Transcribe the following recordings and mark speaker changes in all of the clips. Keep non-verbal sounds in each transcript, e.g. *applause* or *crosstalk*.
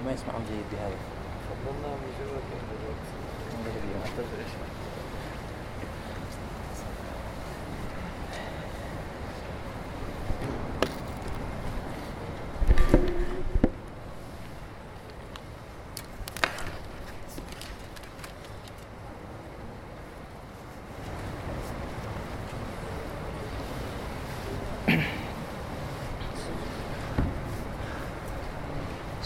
Speaker 1: ما يسمعون جيد بهذا
Speaker 2: فضلنا مجرد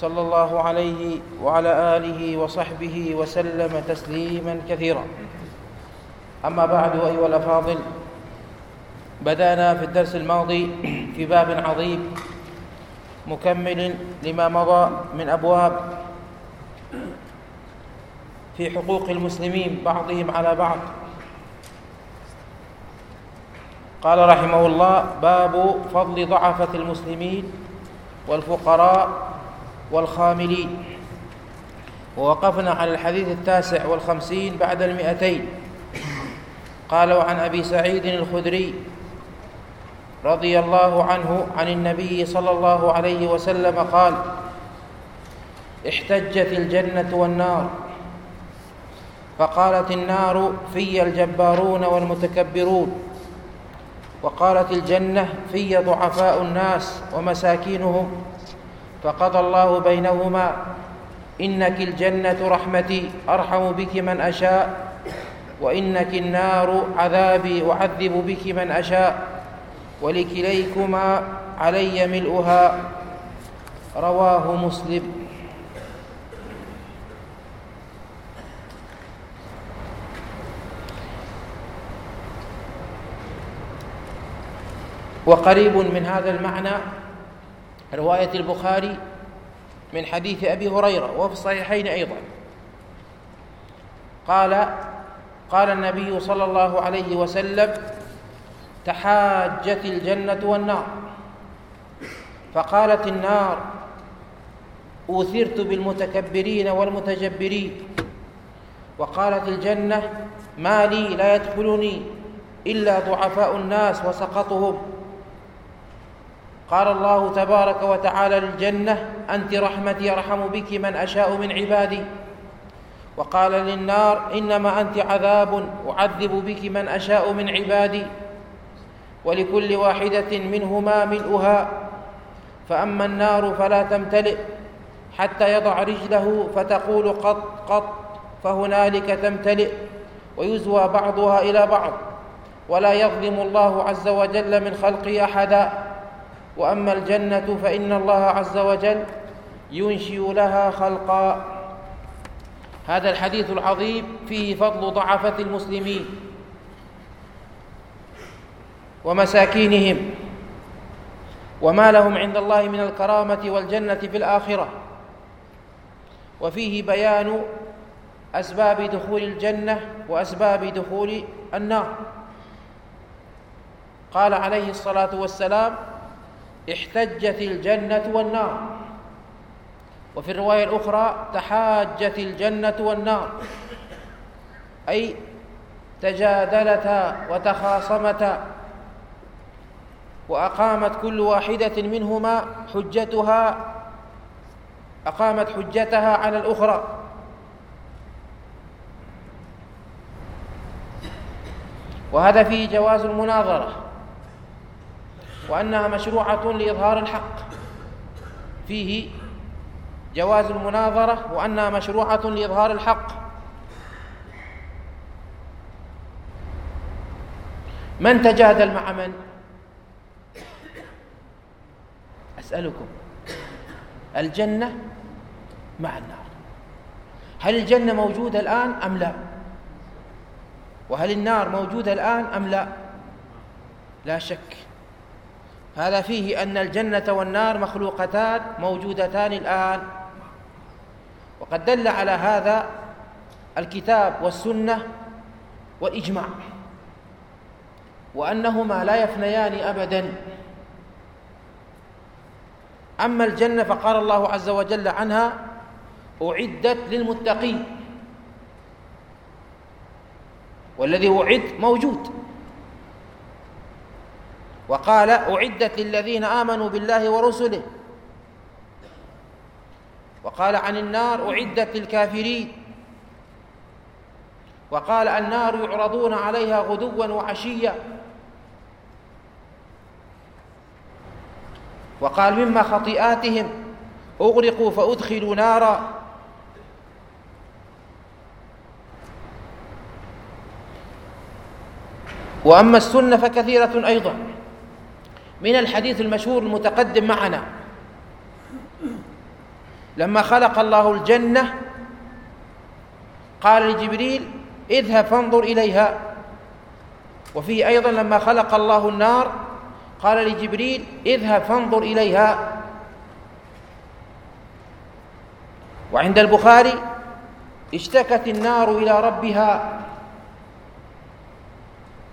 Speaker 1: صلى الله عليه وعلى آله وصحبه وسلم تسليما كثيرا. أما بعد أيها الأفاضل بدأنا في الدرس الماضي في باب عظيم مكمل لما مضى من أبواب في حقوق المسلمين بعضهم على بعض. قال رحمه الله باب فضل ضعفة المسلمين والفقراء والخاملين. ووقفنا على الحديث التاسع والخمسين بعد المئتين. قال عن أبي سعيد الخدري رضي الله عنه عن النبي صلى الله عليه وسلم قال احتجت الجنة والنار فقالت النار في الجبارون والمتكبرون وقالت الجنة في ضعفاء الناس ومساكينهم. فقضى الله بينهما إنك الجنة رحمتي أرحم بك من أشاء وإنك النار عذابي أعذب بك من أشاء ولكليكما علي ملؤها. رواه مسلم. وقريب من هذا المعنى رواية البخاري من حديث أبي هريرة وفي الصحيحين أيضا. قال قال النبي صلى الله عليه وسلم تحاجت الجنة والنار. فقالت النار أوثرت بالمتكبرين والمتجبرين. وقالت الجنة ما لي لا يدخلني إلا ضعفاء الناس وسقطهم. قال الله تبارك وتعالى للجنة أنت رحمتي أرحم بك من أشاء من عبادي. وقال للنار إنما أنت عذاب أعذب بك من أشاء من عبادي. ولكل واحدة منهما ملؤها. فأما النار فلا تمتلئ حتى يضع رجله فتقول قط قط فهنالك تمتلئ. ويزوى بعضها إلى بعض. ولا يظلم الله عز وجل من خلقه أحدا. وأما الجنة فإن الله عز وجل ينشئ لها خلقا. هذا الحديث العظيم فيه فضل ضعفة المسلمين ومساكينهم وما لهم عند الله من الكرامة والجنة في الآخرة. وفيه بيان أسباب دخول الجنة وأسباب دخول النار. قال عليه الصلاة والسلام احتجت الجنة والنار. وفي الرواية الأخرى تحاجت الجنة والنار. أي تجادلتا وتخاصمتا وأقامت كل واحدة منهما حجتها أقامت حجتها على الأخرى. وهذا فيه جواز المناظرة. وأنها مشروعة لإظهار الحق فيه جواز المناظرة وأنها مشروعة لإظهار الحق من تجادل مع من؟ أسألكم الجنة مع النار هل الجنة موجودة الآن أم لا؟ وهل النار موجودة الآن أم لا؟ لا شك هذا فيه أن الجنة والنار مخلوقتان موجودتان الآن. وقد دل على هذا الكتاب والسنة والإجماع وأنهما لا يفنيان أبدا. أما الجنة فقال الله عز وجل عنها أعدت للمتقين والذي أعد موجود. وقال أعدت للذين آمنوا بالله ورسله. وقال عن النار أعدت للكافرين. وقال النار يعرضون عليها غدوا وعشيا. وقال مما خطيئاتهم أغرقوا فأدخلوا نارا. وأما السنة فكثيرة أيضا. من الحديث المشهور المتقدم معنا. لما خلق الله الجنة قال لجبريل اذهب فانظر إليها. وفيه أيضا لما خلق الله النار قال لجبريل اذهب فانظر إليها. وعند البخاري اشتكت النار إلى ربها.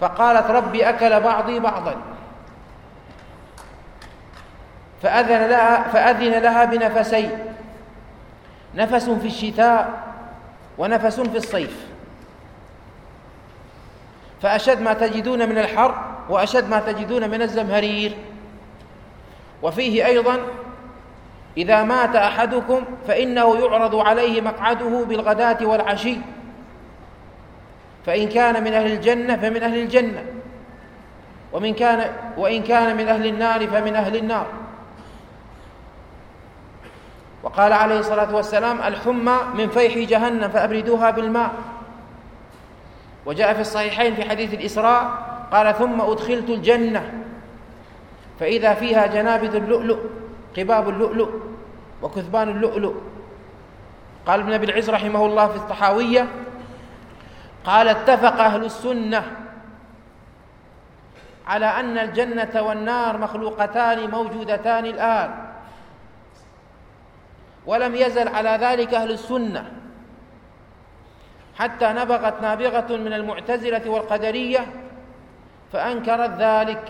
Speaker 1: فقالت ربي أكل بعضي بعضا. فأذن لها, فأذن لها بنفسين نفس في الشتاء ونفس في الصيف. فأشد ما تجدون من الحر وأشد ما تجدون من الزمهرير. وفيه أيضا إذا مات أحدكم فإنه يعرض عليه مقعده بالغداة والعشي. فإن كان من أهل الجنة فمن أهل الجنة ومن كان وإن كان من أهل النار فمن أهل النار. وقال عليه الصلاة والسلام الحمى من فيح جهنم فأبردوها بالماء. وجاء في الصحيحين في حديث الإسراء قال ثم أدخلت الجنة فإذا فيها جنابذ اللؤلؤ قباب اللؤلؤ وكثبان اللؤلؤ. قال ابن أبي العز رحمه الله في الطحاوية قال اتفق أهل السنة على أن الجنة والنار مخلوقتان موجودتان الآن. ولم يزل على ذلك أهل السنة. حتى نبغت نابغة من المعتزلة والقدرية فأنكرت ذلك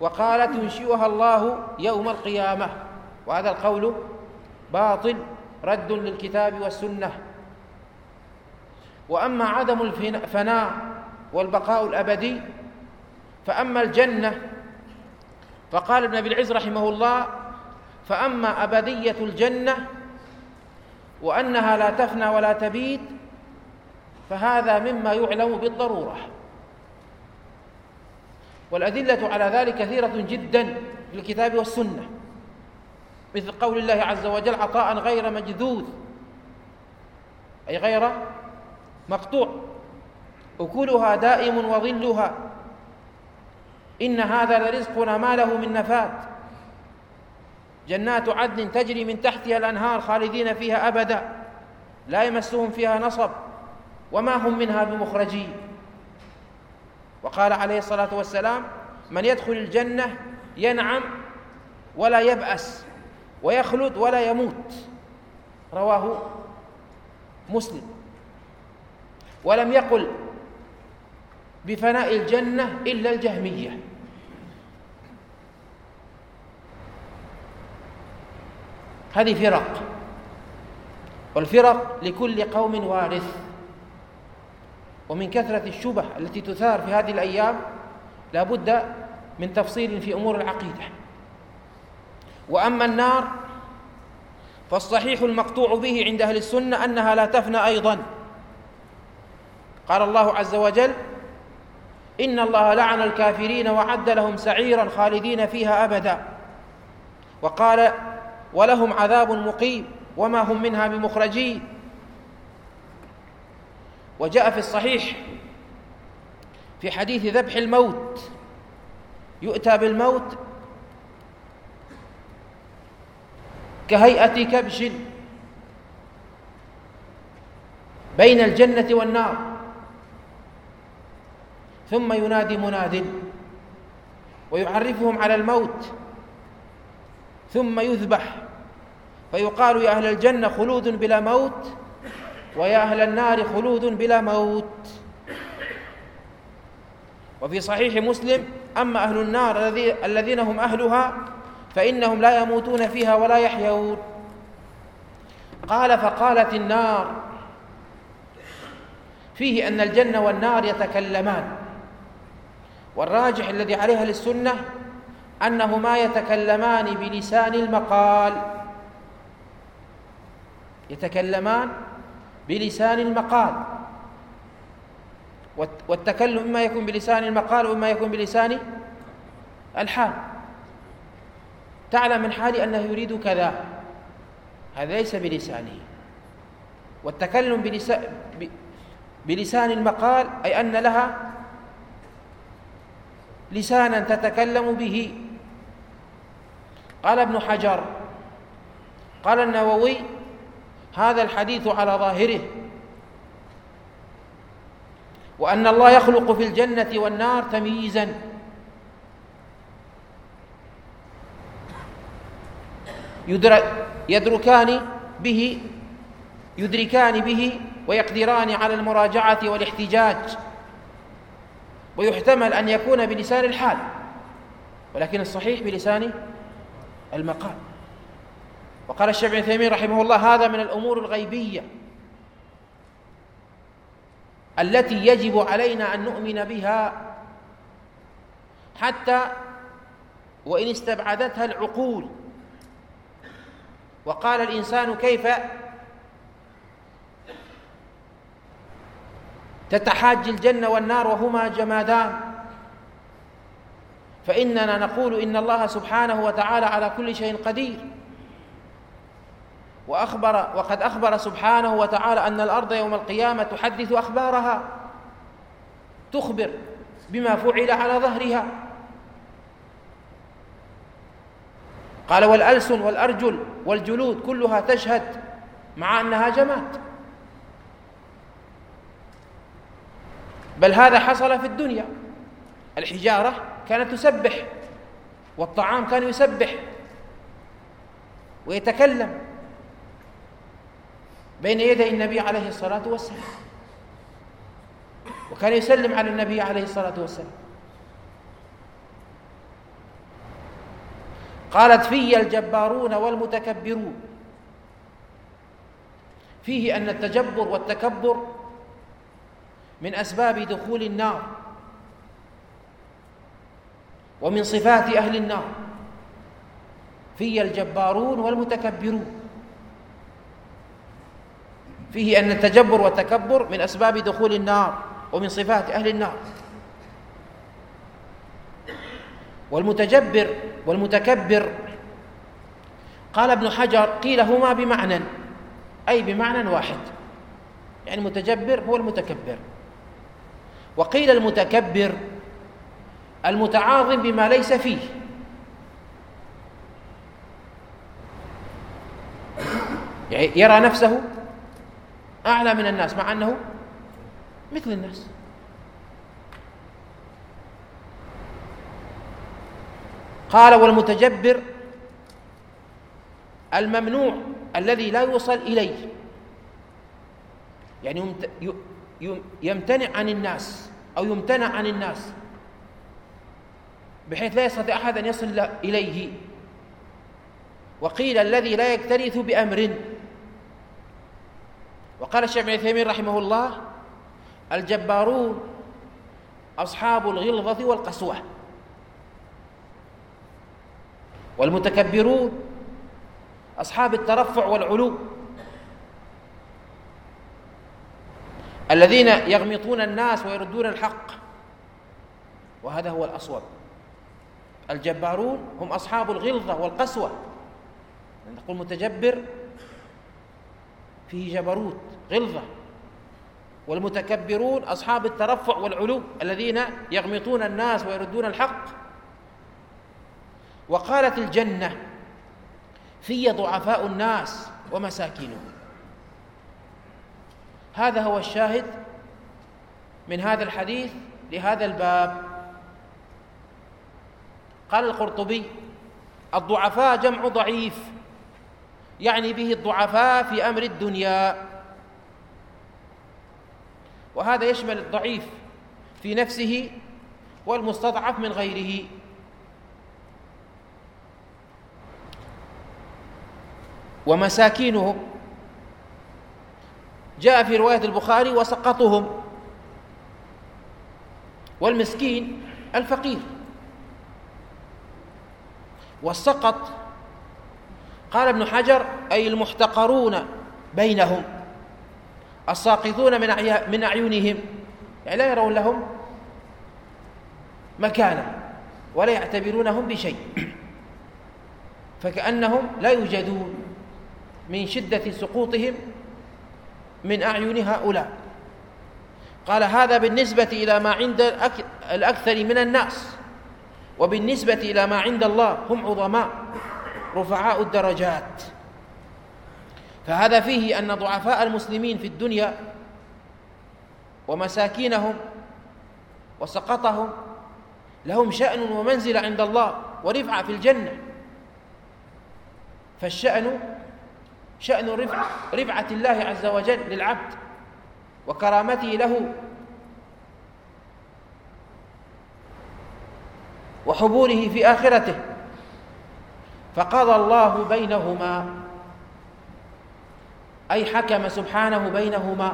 Speaker 1: وقالت ينشئها الله يوم القيامة. وهذا القول باطل رد للكتاب والسنة. وأما عدم الفناء والبقاء الأبدي فأما الجنة فقال ابن أبي العز رحمه الله فأما أبدية الجنة وأنها لا تفنى ولا تبيد فهذا مما يعلم بالضرورة. والأدلة على ذلك كثيرة جدا في الكتاب والسنة مثل قول الله عز وجل عطاء غير مجذوذ أي غير مقطوع. أكلها دائم وظلها إن هذا لرزقنا ما له من نفات جنات عدن تجري من تحتها الأنهار خالدين فيها أبدا لا يمسهم فيها نصب وما هم منها بمخرجين. وقال عليه الصلاة والسلام من يدخل الجنة ينعم ولا يبأس ويخلد ولا يموت. رواه مسلم. ولم يقل بفناء الجنة إلا الجهمية. هذه فرق. والفرق لكل قوم وارث. ومن كثرة الشبه التي تثار في هذه الأيام لا بد من تفصيل في أمور العقيدة. وأما النار فالصحيح المقطوع به عند أهل السنة أنها لا تفنى أيضا. قال الله عز وجل إن الله لعن الكافرين وعد لهم سعيرا خالدين فيها أبدا. وقال ولهم عذاب مقيم وما هم منها بمخرجين. وجاء في الصحيح في حديث ذبح الموت يؤتى بالموت كهيئة كبش بين الجنة والنار ثم ينادي مناد ويعرفهم على الموت ثم يذبح. فيقال يا أهل الجنة خلود بلا موت ويا أهل النار خلود بلا موت. وفي صحيح مسلم أما أهل النار الذين هم أهلها فإنهم لا يموتون فيها ولا يحيون. قال فقالت النار. فيه أن الجنة والنار يتكلمان. والراجح الذي عليها للسنة أنهما يتكلمان بلسان المقال. يتكلمان بلسان المقال. والتكلم إما يكون بلسان المقال وإما يكون بلسان الحال. تعلم من حالي أنه يريد كذا. هذا ليس بلسانه. والتكلم بلسان, بلسان المقال أي أن لها لسانا تتكلم به. قال ابن حجر قال النووي هذا الحديث على ظاهره. وأن الله يخلق في الجنة والنار تمييزا. يدركان به يدركان به ويقدران على المراجعة والاحتجاج. ويحتمل أن يكون بلسان الحال ولكن الصحيح بلسان المقال وقال الشيخ ابن تيمية رحمه الله هذا من الأمور الغيبية التي يجب علينا أن نؤمن بها حتى وإن استبعدتها العقول. وقال الإنسان كيف تتحاج الجنة والنار وهما جمادان؟ فإننا نقول إن الله سبحانه وتعالى على كل شيء قدير. وأخبر وقد أخبر سبحانه وتعالى أن الأرض يوم القيامة تحدث أخبارها تخبر بما فعل على ظهرها. قال والألسن والأرجل والجلود كلها تشهد مع أنها جماد. بل هذا حصل في الدنيا. الحجارة كانت تسبح والطعام كان يسبح ويتكلم بين يدي النبي عليه الصلاة والسلام وكان يسلم على النبي عليه الصلاة والسلام. قالت في الجبارون والمتكبرون فيه أن التجبر والتكبر من أسباب دخول النار. ومن صفات أهل النار في الجبارون والمتكبرون فيه أن التجبر والتكبر من أسباب دخول النار ومن صفات أهل النار والمتجبر والمتكبر قال ابن حجر قيل هما بمعنى أي بمعنى واحد يعني المتجبر هو المتكبر وقيل المتكبر المتعاظم بما ليس فيه. يعني يرى نفسه أعلى من الناس مع أنه مثل الناس. قال والمتجبر الممنوع الذي لا يوصل إليه. يعني يمتنع عن الناس أو يمتنع عن الناس. بحيث لا يستطيع أحد أن يصل إليه. وقيل الذي لا يكترث بأمر. وقال الشيخ ابن تيميه رحمه الله الجبارون أصحاب الغلظة والقسوة. والمتكبرون أصحاب الترفع والعلو. الذين يغمطون الناس ويردون الحق. وهذا هو الأصوب. الجبارون هم أصحاب الغلظة والقسوة. نقول متجبر فيه جبروت غلظة. والمتكبرون أصحاب الترفع والعلو الذين يغمطون الناس ويردون الحق. وقالت الجنة في ضعفاء الناس ومساكينهم. هذا هو الشاهد من هذا الحديث لهذا الباب. قال القرطبي الضعفاء جمع ضعيف يعني به الضعفاء في أمر الدنيا. وهذا يشمل الضعيف في نفسه والمستضعف من غيره. ومساكينهم جاء في رواية البخاري وسقطهم والمسكين الفقير. والسقط. قال ابن حجر أي المحتقرون بينهم الساقطون من من أعينهم. يعني لا يرون لهم مكانا ولا يعتبرونهم بشيء. فكأنهم لا يوجدون من شدة سقوطهم من أعين هؤلاء. قال هذا بالنسبة إلى ما عند الأكثر من الناس. وبالنسبة إلى ما عند الله هم عظماء رفعاء الدرجات. فهذا فيه أن ضعفاء المسلمين في الدنيا ومساكينهم وسقطهم لهم شأن ومنزلة عند الله ورفعة في الجنة. فالشأن شأن رفعة الله عز وجل للعبد وكرامته له وحبوره في آخرته. فقضى الله بينهما أي حكم سبحانه بينهما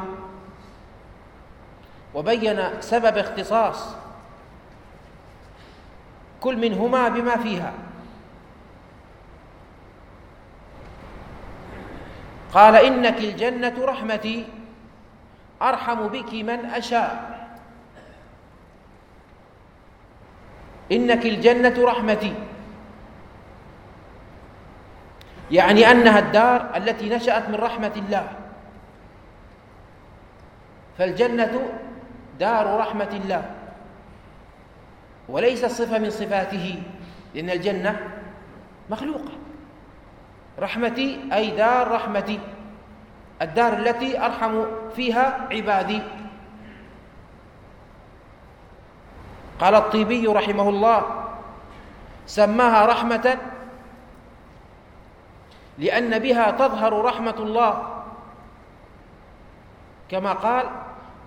Speaker 1: وبين سبب اختصاص كل منهما بما فيها. قال إنك الجنة رحمتي أرحم بك من أشاء. إنك الجنة رحمتي. يعني أنها الدار التي نشأت من رحمة الله. فالجنة دار رحمة الله. وليس صفة من صفاته لأن الجنة مخلوقة. رحمتي أي دار رحمتي. الدار التي أرحم فيها عبادي. قال الطيبي رحمه الله سماها رحمة لأن بها تظهر رحمة الله. كما قال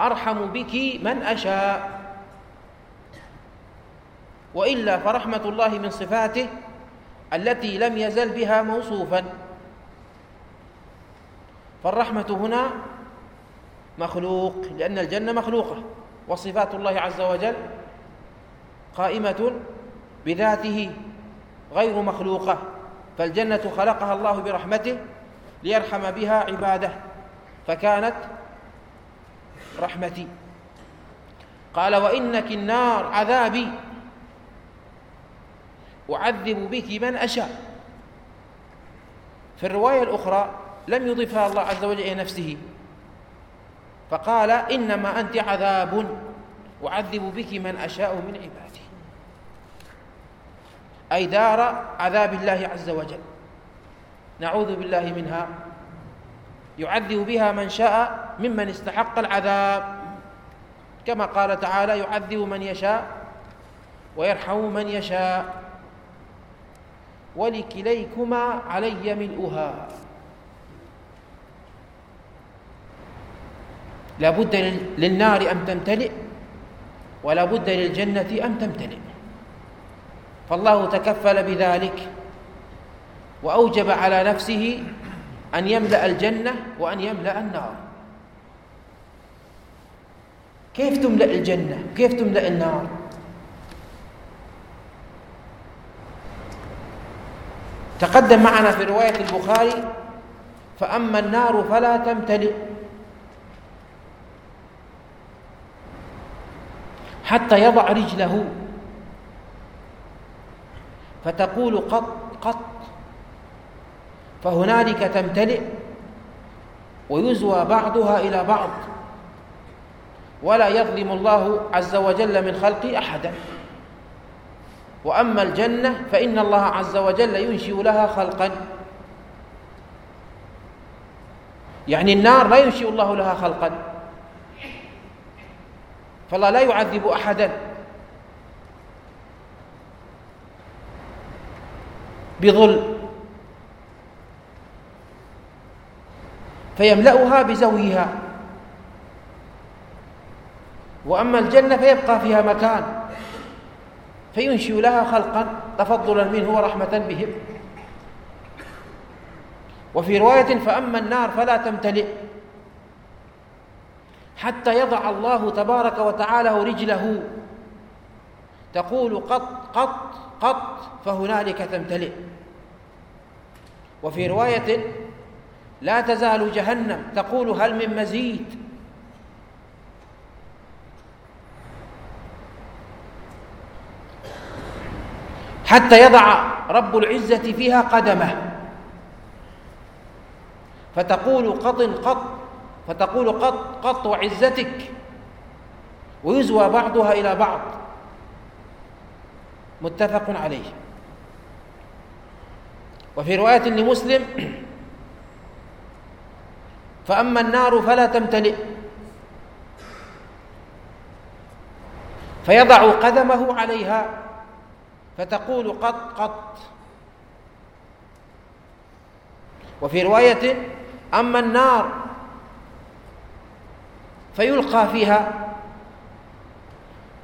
Speaker 1: أرحم بك من أشاء. وإلا فرحمة الله من صفاته التي لم يزل بها موصوفا. فالرحمة هنا مخلوق لأن الجنة مخلوقة. وصفات الله عز وجل قائمة بذاته غير مخلوقة فالجنة خلقها الله برحمته ليرحم بها عباده فكانت رحمتي. قال وإنك النار عذابي أعذب بك من أشاء. في الرواية الأخرى لم يضفها الله عز وجل إلى نفسه فقال إنما أنت عذاب أعذب بك من أشاء من عبادي أي دار عذاب الله عز وجل. نعوذ بالله منها. يعذب بها من شاء ممن استحق العذاب. كما قال تعالى يعذب من يشاء ويرحم من يشاء. ولكليكما علي ملؤها. لا بد للنار أن تمتلئ ولا بد للجنة أن تمتلئ. فالله تكفل بذلك وأوجب على نفسه أن يملأ الجنة وأن يملأ النار. كيف تملأ الجنة؟ كيف تملأ النار؟ تقدم معنا في رواية البخاري فأما النار فلا تمتلئ. حتى يضع رجله فتقول قط قط. فهنالك تمتلئ ويزوى بعضها إلى بعض. ولا يظلم الله عز وجل من خلقه أحدا. وأما الجنة فإن الله عز وجل ينشئ لها خلقا. يعني النار لا ينشئ الله لها خلقا. فالله لا يعذب أحدا. بظلم. فيملأها بزويها. وأما الجنة فيبقى فيها مكان. فينشئ لها خلقا تفضلا منه ورحمة بهم. وفي رواية فأما النار فلا تمتلئ. حتى يضع الله تبارك وتعالى رجله. تقول قط قط قط فهنالك تمتلئ. وفي رواية لا تزال جهنم تقول هل من مزيد. حتى يضع رب العزة فيها قدمه. فتقول قط قط فتقول قط قط وعزتك ويزوى بعضها إلى بعض. متفق عليه. وفي رواية لمسلم فأما النار فلا تمتلئ. فيضع قدمه عليها فتقول قط قط. وفي رواية أما النار فيلقى فيها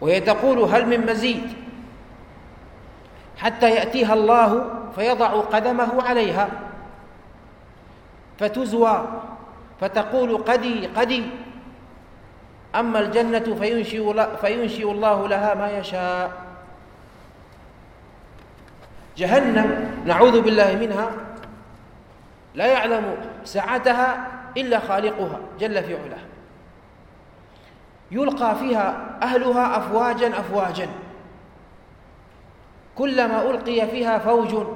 Speaker 1: وهي تقول هل من مزيد؟ حتى يأتيها الله فيضع قدمه عليها. فتزوى فتقول قدي قدي. أما الجنة فينشئ, الله لها ما يشاء. جهنم نعوذ بالله منها. لا يعلم سعتها إلا خالقها جل في علاه. يلقى فيها أهلها أفواجا أفواجا. كلما ألقي فيها فوج.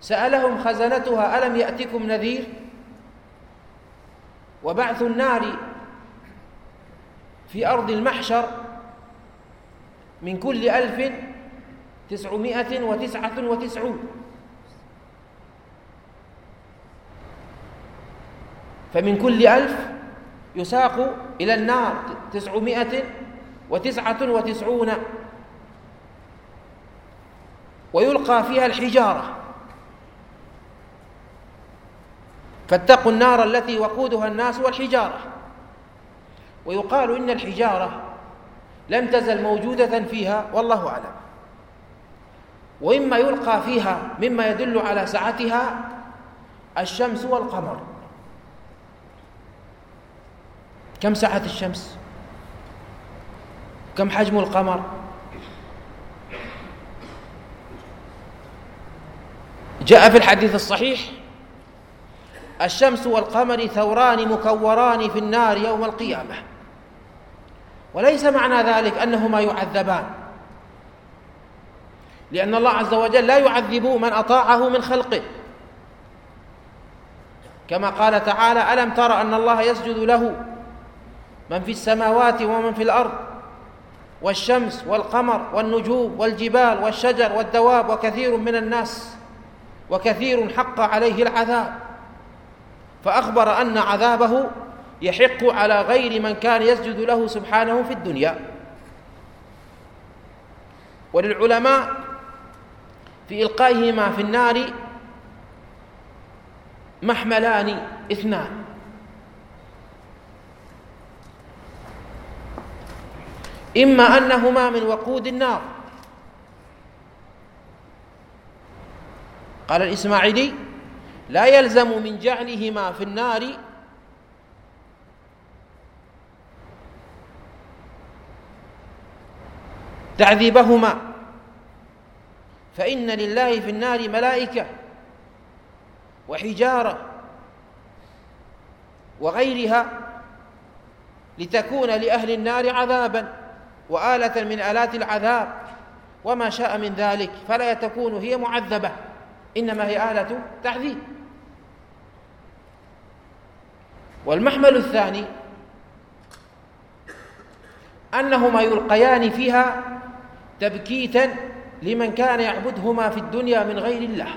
Speaker 1: سألهم خزنتها ألم يأتكم نذير؟ وبعث النار في أرض المحشر من كل ألف تسعمائة وتسعة وتسعون. فمن كل ألف يساق إلى النار تسعمائة وتسعة وتسعون. ويلقى فيها الحجارة. فاتقوا النار التي وقودها الناس والحجارة. ويقال إن الحجارة لم تزل موجودة فيها والله أعلم. وإما يلقى فيها مما يدل على سعتها الشمس والقمر. كم سعة الشمس؟ كم حجم القمر؟ جاء في الحديث الصحيح الشمس والقمر ثوران مكوران في النار يوم القيامة. وليس معنى ذلك أنهما يعذبان. لأن الله عز وجل لا يعذب من أطاعه من خلقه. كما قال تعالى ألم تر أن الله يسجد له من في السماوات ومن في الأرض؟ والشمس والقمر والنجوم والجبال والشجر والدواب وكثير من الناس. وكثير حق عليه العذاب. فأخبر أن عذابه يحق على غير من كان يسجد له سبحانه في الدنيا. وللعلماء في إلقائهما في النار محملان اثنان. إما أنهما من وقود النار قال الإسماعيلي لا يلزم من جعلهما في النار. تعذيبهما. فإن لله في النار ملائكة وحجارة وغيرها لتكون لأهل النار عذابا وآلة من آلات العذاب وما شاء من ذلك فلا تكون هي معذبة. إنما هي آلة تعذيب والمحمل الثاني أنهما يلقيان فيها تبكيتا لمن كان يعبدهما في الدنيا من غير الله.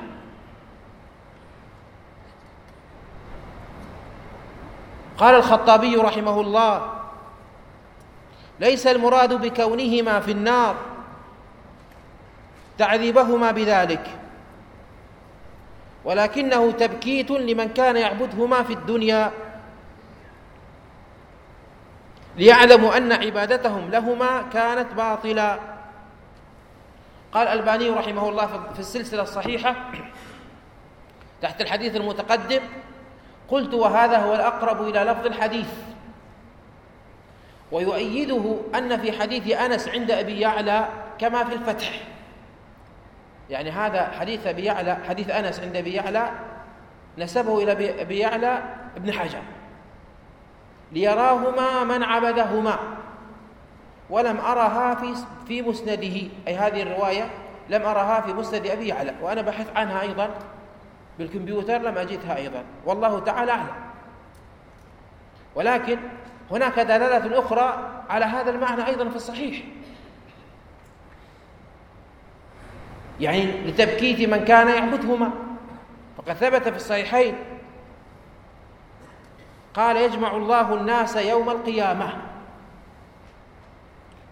Speaker 1: قال الخطابي رحمه الله ليس المراد بكونهما في النار تعذيبهما بذلك. ولكنه تبكيت لمن كان يعبدهما في الدنيا. ليعلموا أن عبادتهم لهما كانت باطلة قال الباني رحمه الله في السلسلة الصحيحة تحت الحديث المتقدم قلت وهذا هو الأقرب إلى لفظ الحديث. ويؤيده أن في حديث أنس عند أبي يعلى كما في الفتح. يعني هذا حديث أبي يعلى حديث أنس عند أبي يعلى نسبه إلى أبي يعلى ابن حجر. ليراهما من عبدهما. ولم أرها في في مسنده. أي هذه الرواية لم أرها في مسند أبي يعلى. وأنا بحث عنها أيضا بالكمبيوتر لم أجدها أيضا. والله تعالى أعلم. ولكن هناك دلالة أخرى على هذا المعنى أيضا في الصحيح. يعني لتبكيت من كان يعبدهما فقد ثبت في الصحيحين. قال يجمع الله الناس يوم القيامة.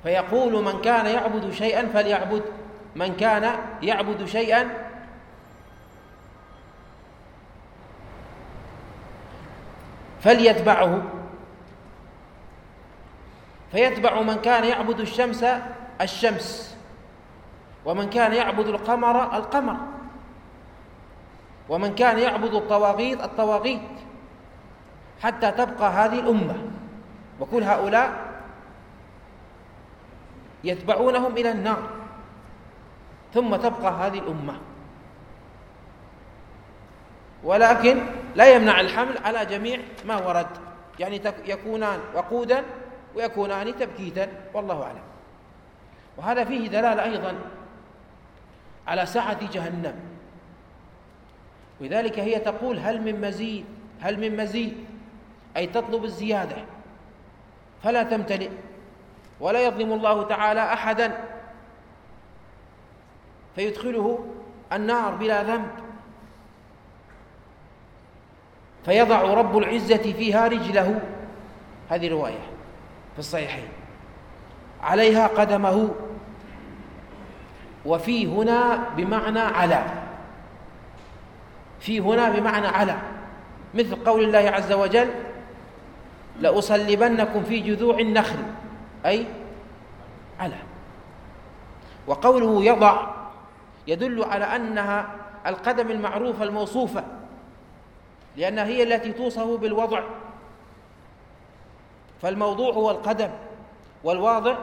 Speaker 1: فيقول من كان يعبد شيئا فليعبد. من كان يعبد شيئا فليتبعه. فيتبع من كان يعبد الشمس الشمس. ومن كان يعبد القمر القمر. ومن كان يعبد الطواغيت الطواغيت. حتى تبقى هذه الأمة. وكل هؤلاء يتبعونهم إلى النار. ثم تبقى هذه الأمة. ولكن لا يمنع الحمل على جميع ما ورد. يعني يكونان وقودا ويكونان تبكيتا والله أعلم. وهذا فيه دلالة أيضا على سعة جهنم. ولذلك هي تقول هل من مزيد؟ هل من مزيد؟ أي تطلب الزيادة. فلا تمتلئ. ولا يظلم الله تعالى أحدا. فيدخله النار بلا ذنب. فيضع رب العزة فيها رجله. هذه رواية في الصحيحين. عليها قدمه وفي هنا بمعنى على. في هنا بمعنى على. مثل قول الله عز وجل لأصلبنكم في جذوع النخل. أي على. وقوله يضع يدل على أنها القدم المعروفة الموصوفة لأنها هي التي توصف بالوضع. فالموضوع هو القدم والواضع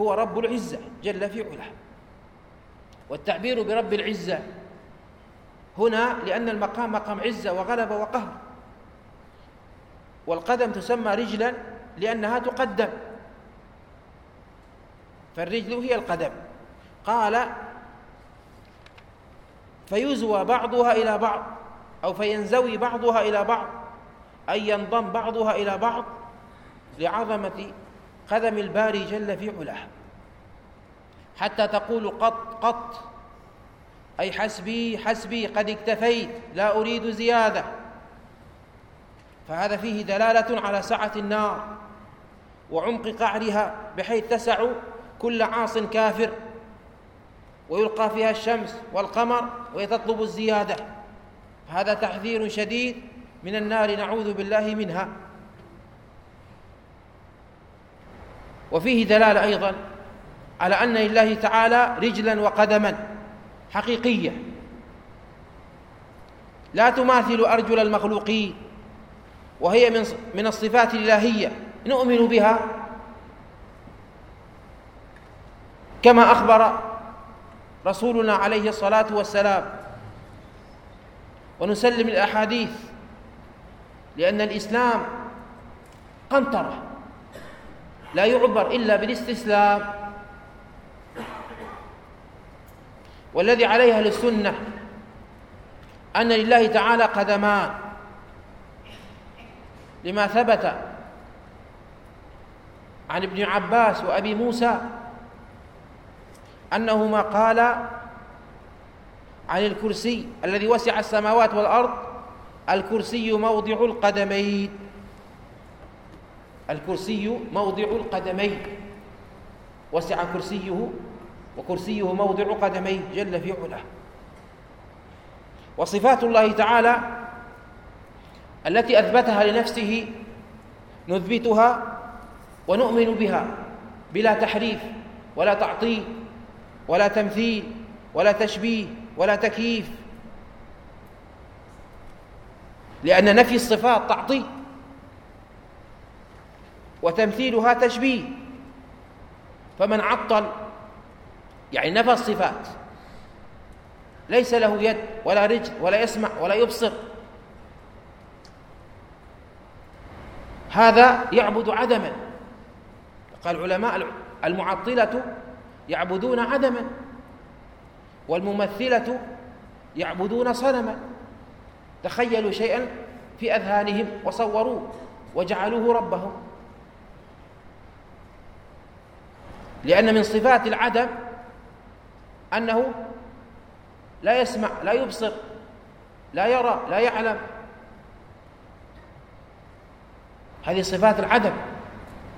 Speaker 1: هو رب العزة جل في علاه. والتعبير برب العزة. هنا لأن المقام مقام عزة وغلبة وقهر. والقدم تسمى رجلا لأنها تقدم. فالرجل هي القدم. قال فيزوى بعضها إلى بعض أو فينزوي بعضها إلى بعض أي ينضم بعضها إلى بعض لعظمة قدم الباري جل في علاه. حتى تقول قط قط. أي حسبي حسبي قد اكتفيت لا أريد زيادة. فهذا فيه دلالة على سعة النار وعمق قعرها بحيث تسع كل عاص كافر. ويلقى فيها الشمس والقمر وهي تطلب الزيادة. هذا تحذير شديد من النار نعوذ بالله منها. وفيه دلالة أيضا على أن لله تعالى رجلا وقدما حقيقية. لا تماثل أرجل المخلوقين وهي من من الصفات الإلهية. نؤمن بها. كما أخبر رسولنا عليه الصلاة والسلام. ونسلم الأحاديث. لأن الإسلام قنطرة. لا يعبر إلا بالاستسلام. والذي عليها السنة أن لله تعالى قدمان لما ثبت عن ابن عباس وأبي موسى أنهما قالا عن الكرسي الذي وسع السماوات والأرض الكرسي موضع القدمين. الكرسي موضع القدمين. وسع كرسيه وكرسيه موضع قدميه جل في علاه. وصفات الله تعالى التي أثبتها لنفسه نثبتها ونؤمن بها بلا تحريف ولا تعطيل ولا تمثيل ولا تشبيه ولا تكييف. لأن نفي الصفات تعطيل وتمثيلها تشبيه. فمن عطل يعني نفى الصفات. ليس له يد ولا رجل ولا يسمع ولا يبصر. هذا يعبد عدما. قال العلماء المعطلة يعبدون عدما. والممثلة يعبدون صنما. تخيلوا شيئا في أذهانهم وصوروه وجعلوه ربهم. لأن من صفات العدم أنه لا يسمع لا يبصر لا يرى لا يعلم. هذه صفات العدم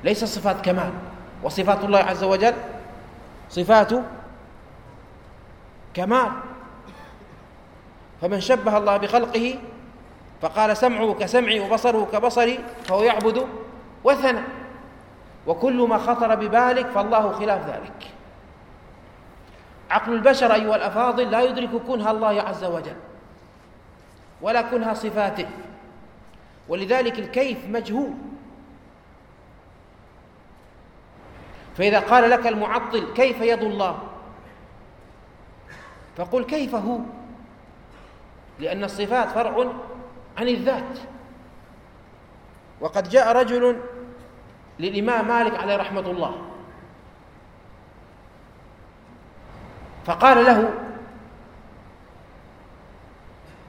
Speaker 1: ليس صفات كمال. وصفات الله عز وجل صفات كمال. فمن شبه الله بخلقه فقال سمعه كسمعي وبصره كبصري فهو يعبد وثنا وكل ما خطر ببالك فالله خلاف ذلك. عقل البشر أيها الأفاضل لا يدرك كنها الله عز وجل ولا كنها صفاته. ولذلك الكيف مجهول. فإذا قال لك المعطل كيف يد الله؟ فقل كيف هو؟ لأن الصفات فرع عن الذات. وقد جاء رجل للإمام مالك عليه رحمة الله فقال له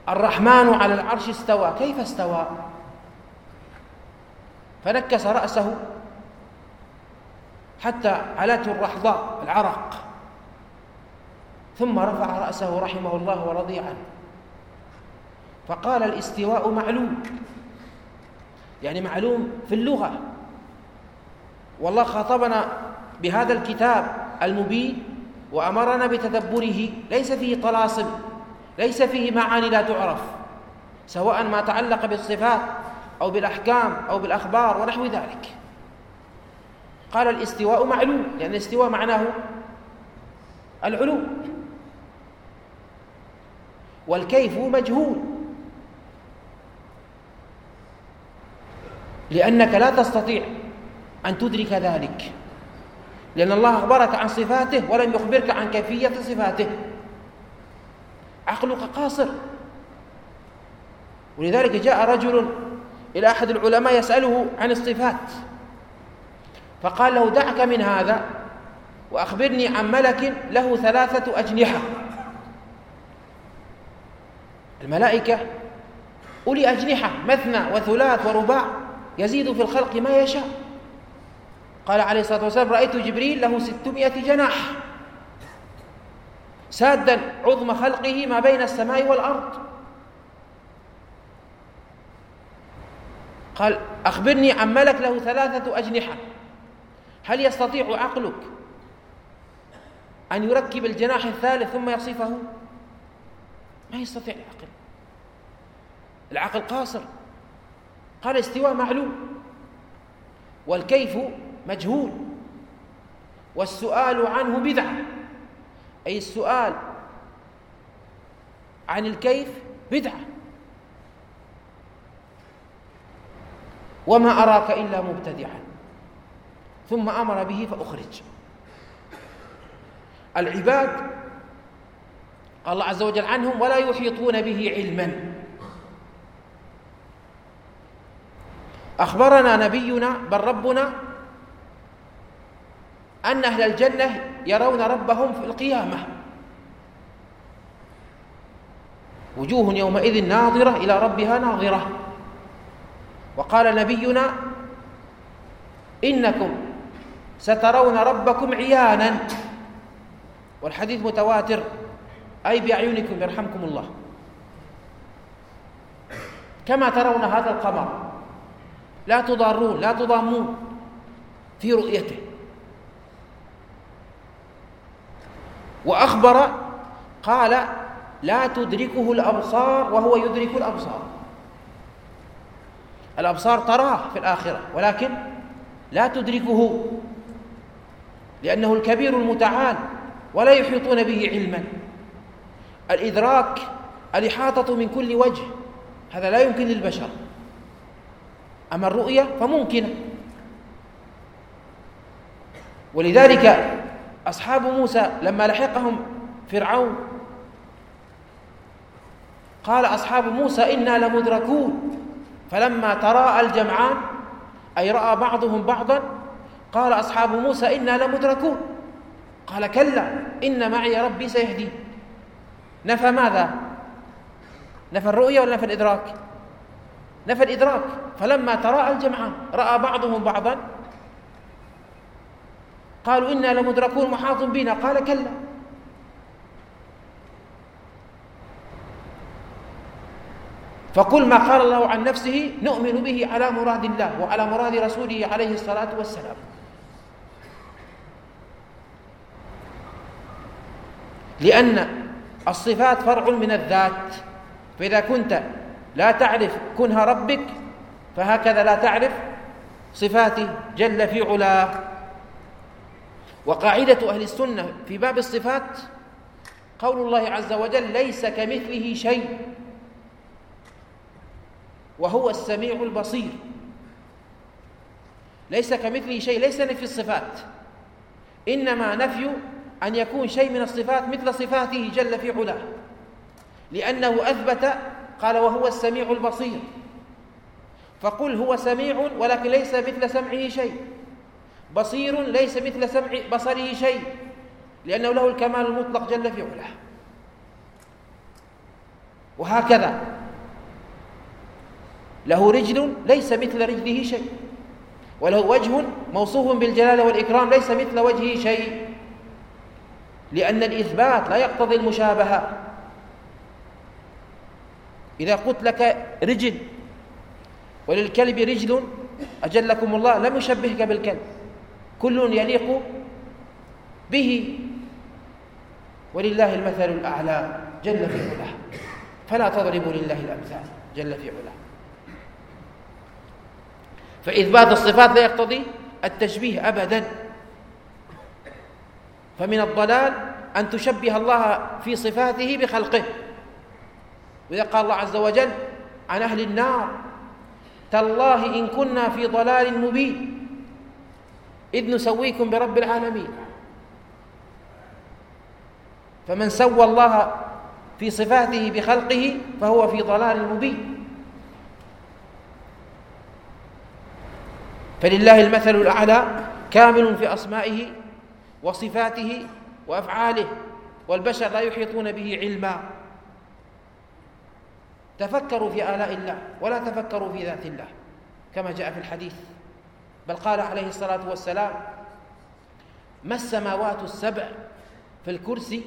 Speaker 1: الرحمن على العرش استوى كيف استوى؟ فنكس رأسه حتى علته الرحضاء العرق. ثم رفع رأسه رحمه الله ورضي عنه. فقال الاستواء معلوم. يعني معلوم في اللغة. والله خاطبنا بهذا الكتاب المبين وأمرنا بتدبره ليس فيه طلاسم ليس فيه معاني لا تعرف سواء ما تعلق بالصفات أو بالأحكام أو بالأخبار ونحو ذلك. قال الاستواء معلوم لأن الاستواء معناه العلو. والكيف مجهول. لأنك لا تستطيع أن تدرك ذلك. لأن الله أخبرك عن صفاته ولم يخبرك عن كيفية صفاته. عقلك قاصر. ولذلك جاء رجل إلى أحد العلماء يسأله عن الصفات. فقال له دعك من هذا وأخبرني عن ملك له ثلاثة أجنحة. الملائكة أولي أجنحة مثنى وثلاث ورباع يزيد في الخلق ما يشاء. قال عليه الصلاة والسلام رأيت جبريل له ستمائة جناح. سادا عظم خلقه ما بين السماء والأرض. قال أخبرني عن ملك له ثلاثة أجنحة. هل يستطيع عقلك أن يركب الجناح الثالث ثم يصفه؟ ما يستطيع العقل. العقل قاصر. قال استواء معلوم. والكيف مجهول. والسؤال عنه بدعة. أي السؤال عن الكيف بدعة. وما أراك إلا مبتدعا. ثم أمر به فأخرج. العباد قال الله عز وجل عنهم ولا يحيطون به علما. أخبرنا نبينا بل ربنا أن أهل الجنة يرون ربهم في القيامة. وجوه يومئذ ناظرة إلى ربها ناظرة. وقال نبينا إنكم سترون ربكم عيانا. والحديث متواتر. أي بأعينكم يرحمكم الله. كما ترون هذا القمر. لا تضارون لا تضامون في رؤيته. وأخبر قال لا تدركه الأبصار وهو يدرك الأبصار. الأبصار تراه في الآخرة ولكن لا تدركه لأنه الكبير المتعال ولا يحيطون به علما. الإدراك الإحاطة من كل وجه هذا لا يمكن للبشر. أما الرؤية فممكنة. ولذلك أصحاب موسى لما لحقهم فرعون. قال أصحاب موسى إنا لمدركون. فلما تراءى الجمعان أي رأى بعضهم بعضا قال أصحاب موسى إنا لمدركون. قال كلا إن معي ربي سيهدي نفى ماذا؟ نفى الرؤية ولا نفى الإدراك؟ نفى الإدراك. فلما تراءى الجمعان رأى بعضهم بعضا قالوا إنا لمدركون محاط بنا. قال كلا. فكل ما قال الله عن نفسه نؤمن به على مراد الله وعلى مراد رسوله عليه الصلاة والسلام. لأن الصفات فرع من الذات. فإذا كنت لا تعرف كنها ربك فهكذا لا تعرف صفاته جل في علاه. وقاعدة أهل السنة في باب الصفات قول الله عز وجل ليس كمثله شيء. وهو السميع البصير. ليس كمثله شيء ليس نفي الصفات. إنما نفي أن يكون شيء من الصفات مثل صفاته جل في علاه. لأنه أثبت قال وهو السميع البصير. فقل هو سميع ولكن ليس مثل سمعه شيء. بصير ليس مثل سمع بصره شيء لأنه له الكمال المطلق جل في علاه. وهكذا. له رجل ليس مثل رجله شيء وله وجه موصوف بالجلالة والإكرام ليس مثل وجهه شيء لأن الإثبات لا يقتضي المشابهة. إذا قلت لك رجل وللكلب رجل أجلكم الله لم يشبهك بالكلب. كل يليق به. ولله المثل الأعلى جل في علاه. فلا تضربوا لله الأمثال جل في علاه. فإثبات الصفات لا يقتضي التشبيه أبدا. فمن الضلال أن تشبه الله في صفاته بخلقه. وإذا قال الله عز وجل عن أهل النار تالله إن كنا في ضلال مبين. إذ نسويكم برب العالمين. فمن سوى الله في صفاته بخلقه فهو في ضلال مبين. فلله المثل الأعلى كامل في أسمائه وصفاته وأفعاله والبشر لا يحيطون به علما. تفكروا في آلاء الله ولا تفكروا في ذات الله كما جاء في الحديث. بل قال عليه الصلاة والسلام ما السماوات السبع في الكرسي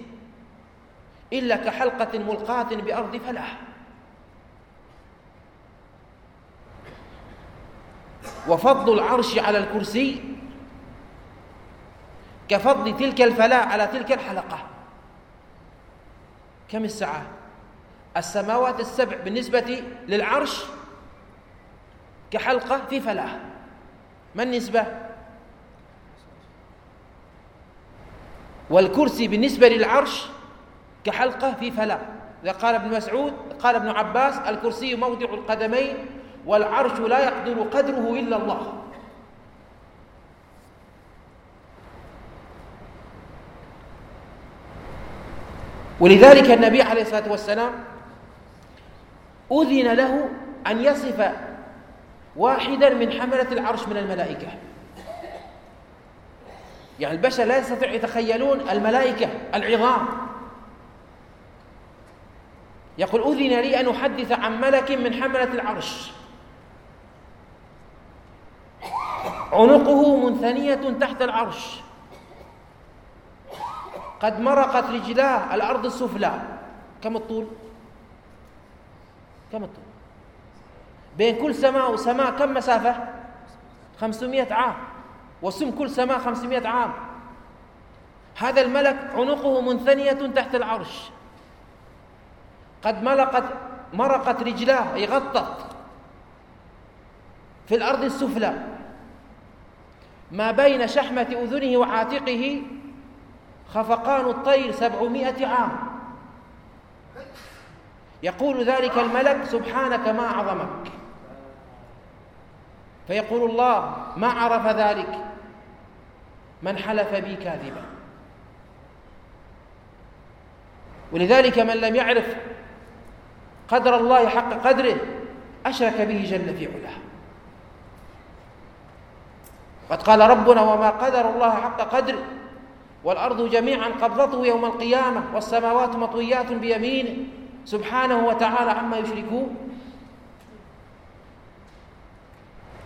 Speaker 1: إلا كحلقة ملقاة بأرض فلاح؟ وفضل العرش على الكرسي كفضل تلك الفلاة على تلك الحلقة. كم الساعة؟ السماوات السبع بالنسبة للعرش كحلقة في فلاة ما النسبة؟ والكرسي بالنسبة للعرش كحلقة في فلاة قال ابن مسعود قال ابن عباس الكرسي موضع القدمين والعرش لا يقدر قدره إلا الله. ولذلك النبي عليه الصلاة والسلام أذن له أن يصف واحدا من حملة العرش من الملائكة. يعني البشر لا يستطيع يتخيلون الملائكة العظام. يقول أذن لي أن أحدث عن ملك من حملة العرش. عنقه منثنية تحت العرش. قد مرقت رجلاه الأرض السفلى. كم الطول؟ كم الطول؟ بين كل سماء وسماء كم مسافة؟ خمسمائة عام. وسم كل سماء خمسمائة عام. هذا الملك عنقه منثنية تحت العرش. قد ملقت مرقت رجلاه أي غطت في الأرض السفلى. ما بين شحمة أذنه وعاتقه خفقان الطير سبعمائة عام. يقول ذلك الملك سبحانك ما أعظمك فيقول الله ما عرف ذلك؟ من حلف بي كاذبا. ولذلك من لم يعرف قدر الله حق قدره أشرك به جل في علاه. قد قال ربنا وما قدر الله حق قدره والأرض جميعا قبضته يوم القيامة والسماوات مطويات بيمينه سبحانه وتعالى عما يشركون.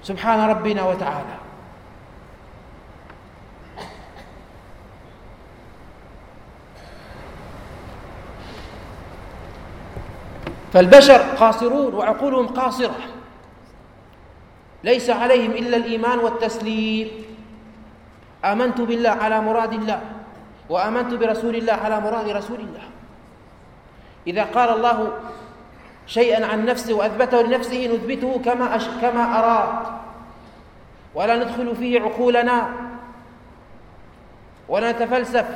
Speaker 1: سبحان ربنا وتعالى. فالبشر قاصرون وعقولهم قاصرة. ليس عليهم إلا الإيمان والتسليم. آمنت بالله على مراد الله وآمنت برسول الله على مراد رسول الله. إذا قال الله شيئا عن نفسه وأثبته لنفسه نثبته كما أش... كما أراد. ولا ندخل فيه عقولنا. ولا نتفلسف.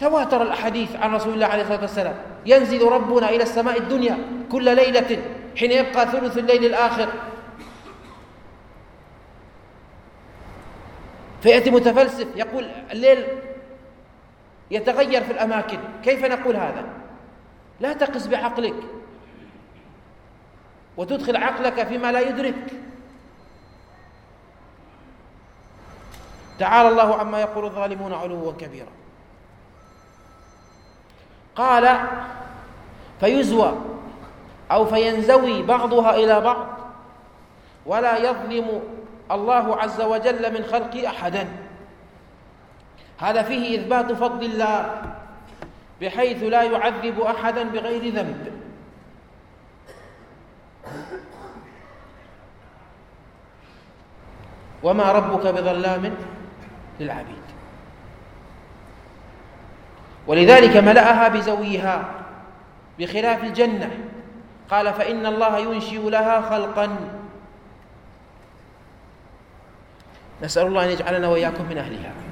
Speaker 1: تواتر الأحاديث عن رسول الله عليه الصلاة والسلام. ينزل ربنا إلى السماء الدنيا كل ليلة حين يبقى ثلث الليل الآخر. فيأتي متفلسف يقول الليل يتغير في الأماكن. كيف نقول هذا؟ لا تقس بعقلك. وتدخل عقلك فيما لا يدرك. تعالى الله عما يقول الظالمون علوا كبيرا. قال فيزوى أو فينزوي بعضها إلى بعض. ولا يظلم الله عز وجل من خلق أحدا. هذا فيه إثبات فضل الله. بحيث لا يعذب أحدا بغير ذنب. وما ربك بظلام للعبيد. ولذلك ملأها بزويها بخلاف الجنة. قال فإن الله ينشئ لها خلقا. نسأل الله أن يجعلنا وإياكم من أهلها.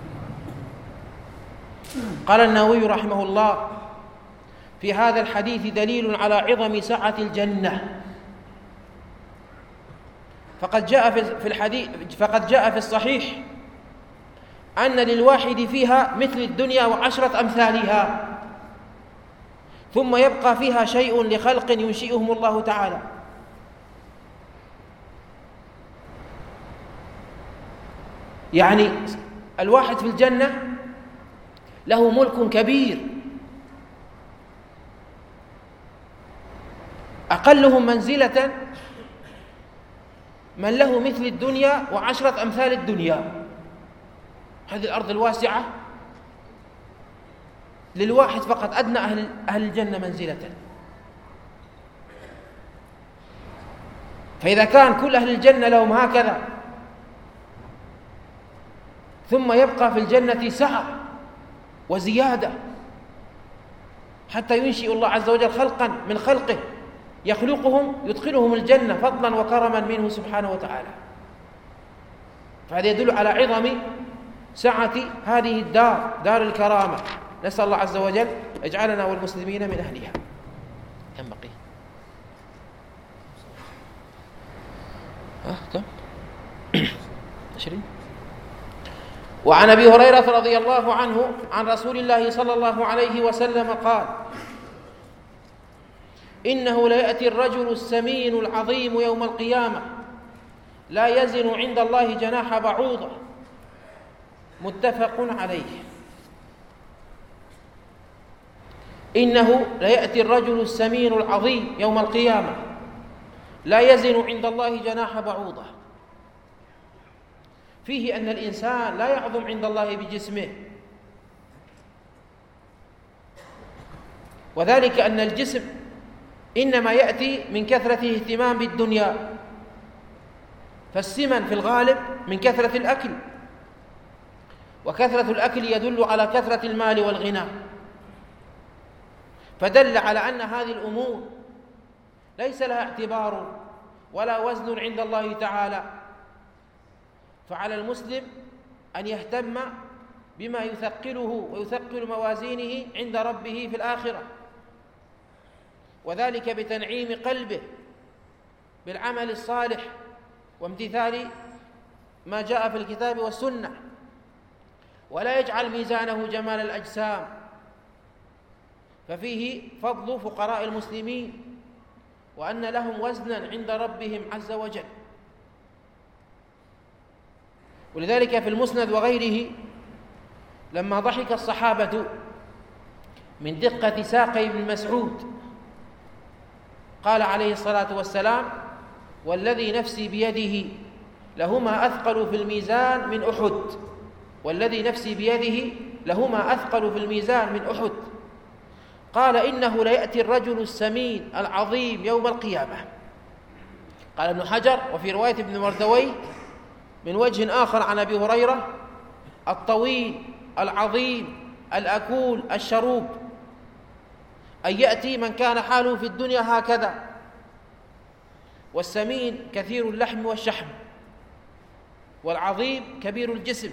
Speaker 1: قال النووي رحمه الله في هذا الحديث دليل على عظم سعة الجنة. فقد جاء في الحديث فقد جاء في الصحيح أن للواحد فيها مثل الدنيا وعشرة أمثالها ثم يبقى فيها شيء لخلق ينشئهم الله تعالى. يعني الواحد في الجنة له ملك كبير. أقلهم منزلة من له مثل الدنيا وعشرة أمثال الدنيا. هذه الأرض الواسعة. للواحد فقط أدنى أهل, أهل الجنة منزلة. فإذا كان كل أهل الجنة لهم هكذا ثم يبقى في الجنة سعة. وزيادة. حتى ينشئ الله عز وجل خلقا من خلقه. يخلقهم يدخلهم الجنة فضلا وكرما منه سبحانه وتعالى. فهذا يدل على عظم سعة هذه الدار دار الكرامة. نسأل الله عز وجل يجعلنا والمسلمين من أهلها. كم بقي؟ ها كم؟ *coughs* عشرين؟ وعن أبي هريرة رضي الله عنه عن رسول الله صلى الله عليه وسلم قال إنه لياتي الرجل السمين العظيم يوم القيامة لا يزن عند الله جناح بعوضة. متفق عليه. إنه ليأتي الرجل السمين العظيم يوم القيامة لا يزن عند الله جناح بعوضة. فيه أن الإنسان لا يعظم عند الله بجسمه. وذلك أن الجسم إنما يأتي من كثرة اهتمام بالدنيا. فالسمن في الغالب من كثرة الأكل. وكثرة الأكل يدل على كثرة المال والغنى. فدل على أن هذه الأمور ليس لها اعتبار ولا وزن عند الله تعالى. فعلى المسلم أن يهتم بما يثقله ويثقل موازينه عند ربه في الآخرة. وذلك بتنعيم قلبه بالعمل الصالح وامتثال ما جاء في الكتاب والسنة. ولا يجعل ميزانه جمال الأجسام. ففيه فضل فقراء المسلمين وأن لهم وزنا عند ربهم عز وجل. ولذلك في المسند وغيره لما ضحك الصحابة من دقة ساقي ابن مسعود قال عليه الصلاة والسلام والذي نفسي بيده لهما أثقل في الميزان من أحد والذي نفسي بيده لهما أثقل في الميزان من أحد. قال إنه ليأتي الرجل السمين العظيم يوم القيامة. قال ابن حجر وفي رواية ابن مردوي من وجه آخر عن أبي هريرة الطويل العظيم الأكول الشروب أن يأتي من كان حاله في الدنيا هكذا. والسمين كثير اللحم والشحم والعظيم كبير الجسم.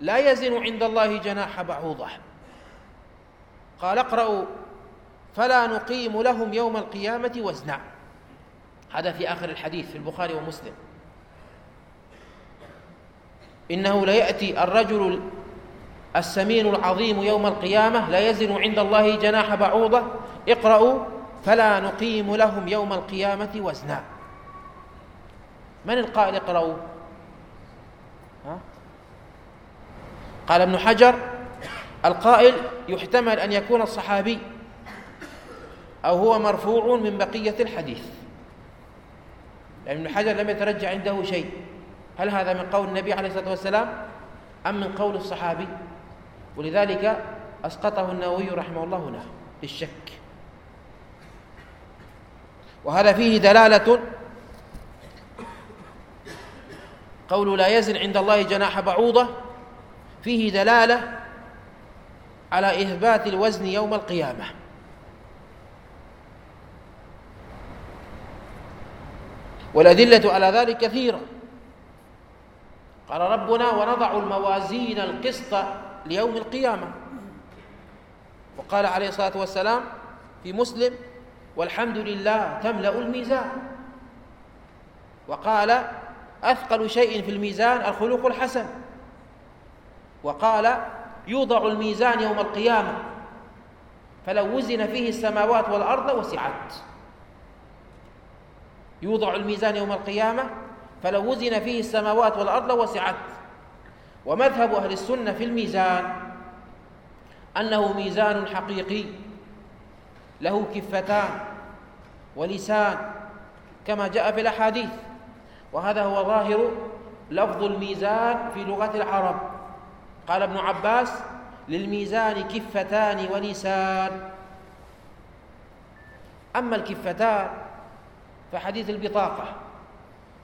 Speaker 1: لا يزن عند الله جناح بعوضة. قال اقرأوا فلا نقيم لهم يوم القيامة وزنا. هذا في آخر الحديث في البخاري ومسلم. إنه ليأتي الرجل السمين العظيم يوم القيامة لا يزن عند الله جناح بعوضة اقرأوا فلا نقيم لهم يوم القيامة وزنا. من القائل اقرأوا؟ ها؟ قال ابن حجر القائل يحتمل أن يكون الصحابي أو هو مرفوع من بقية الحديث. لأن ابن حجر لم يترجع عنده شيء. هل هذا من قول النبي عليه الصلاة والسلام أم من قول الصحابي؟ ولذلك أسقطه النووي رحمه الله هنا بالشك. وهذا فيه دلالة قول لا يزن عند الله جناح بعوضة فيه دلالة على إثبات الوزن يوم القيامة. والأدلة على ذلك كثيرة. قال ربنا ونضع الموازين القسط ليوم القيامة. وقال عليه الصلاة والسلام في مسلم والحمد لله تملأ الميزان. وقال أثقل شيء في الميزان الخلق الحسن. وقال يوضع الميزان يوم القيامة. فلو وزن فيه السماوات والأرض وسعت. يوضع الميزان يوم القيامة فلو وزن فيه السماوات والأرض وسعت ومذهب أهل السنة في الميزان أنه ميزان حقيقي له كفتان ولسان كما جاء في الأحاديث. وهذا هو ظاهر لفظ الميزان في لغة العرب. قال ابن عباس للميزان كفتان ولسان. أما الكفتان فحديث البطاقة.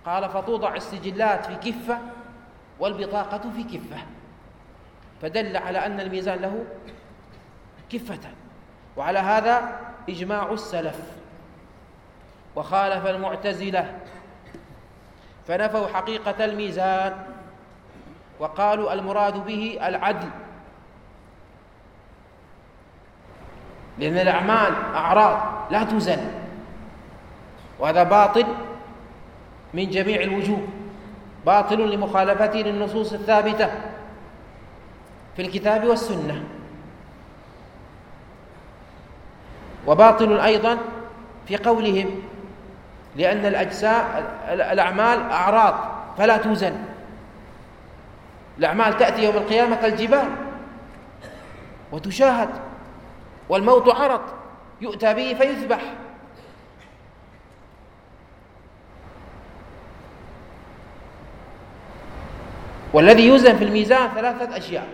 Speaker 1: قال فتوضع السجلات في كفة والبطاقة في كفة. فدل على أن الميزان له كفة. وعلى هذا إجماع السلف. وخالف المعتزلة. فنفوا حقيقة الميزان. وقالوا المراد به العدل. لأن الأعمال أعراض لا تزن وهذا باطل. من جميع الوجوه باطل لمخالفته للنصوص الثابتة في الكتاب والسنة. وباطل أيضا في قولهم لأن الأجساء الأعمال أعراض فلا توزن. الأعمال تأتي يوم القيامة كالجبال وتشاهد والموت عرض يؤتى به فيذبح. والذي يوزن في الميزان ثلاثة أشياء.